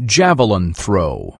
Javelin throw.